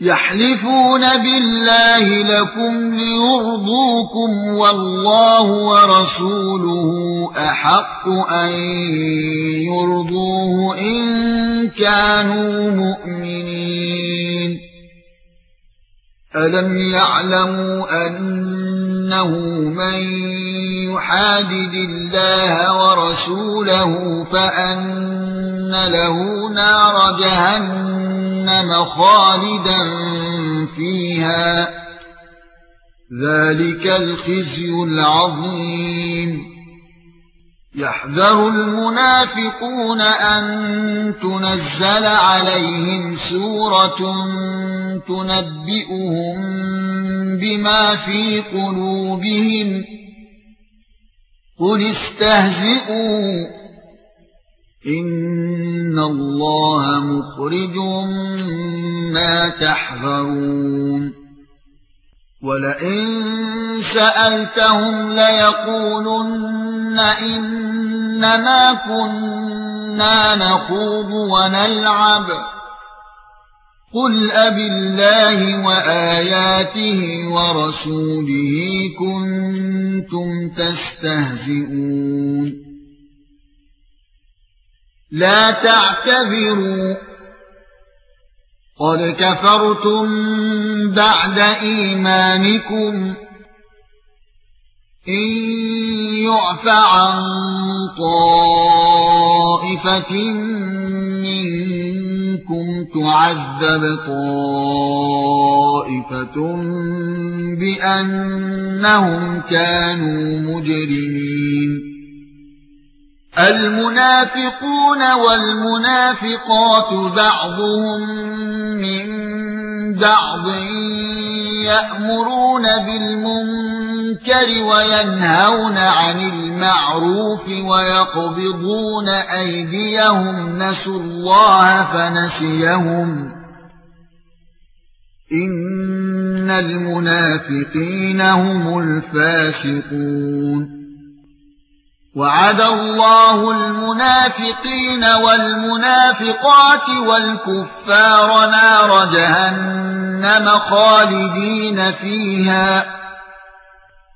يحلفون بالله لكم ليرضوكم والله ورسوله أحق أن يرضوه إن كانوا مؤمنين. ألم يعلموا انه من يحادد الله ورسوله فان له نار جهنم خالدا فيها ذلك الخزي العظيم يحذر المنافقون ان تنزل عليهم سوره تنبئهم بما في قلوبهم. قل استهزئوا. إن الله مخرج ما تحذرون. ولئن سألتهم ليقولن إنما كنا نخوض ونلعب. قل ابي الله واياته ورسوله كنتم تستهزئون لا تعتذروا قد كفرتم بعد ايمانكم ان يعف عن طائفه منكم تعذب طائفه بانهم كانوا مجرمين المنافقون والمنافقات بعضهم من بعض يأمرون بالمنكر وينهون عن المعروف ويقبضون أيديهم نسوا الله فنسيهم. إن المنافقين هم الفاسقون. وعد الله المنافقين والمنافقات والكفار نار جهنم خالدين فيها.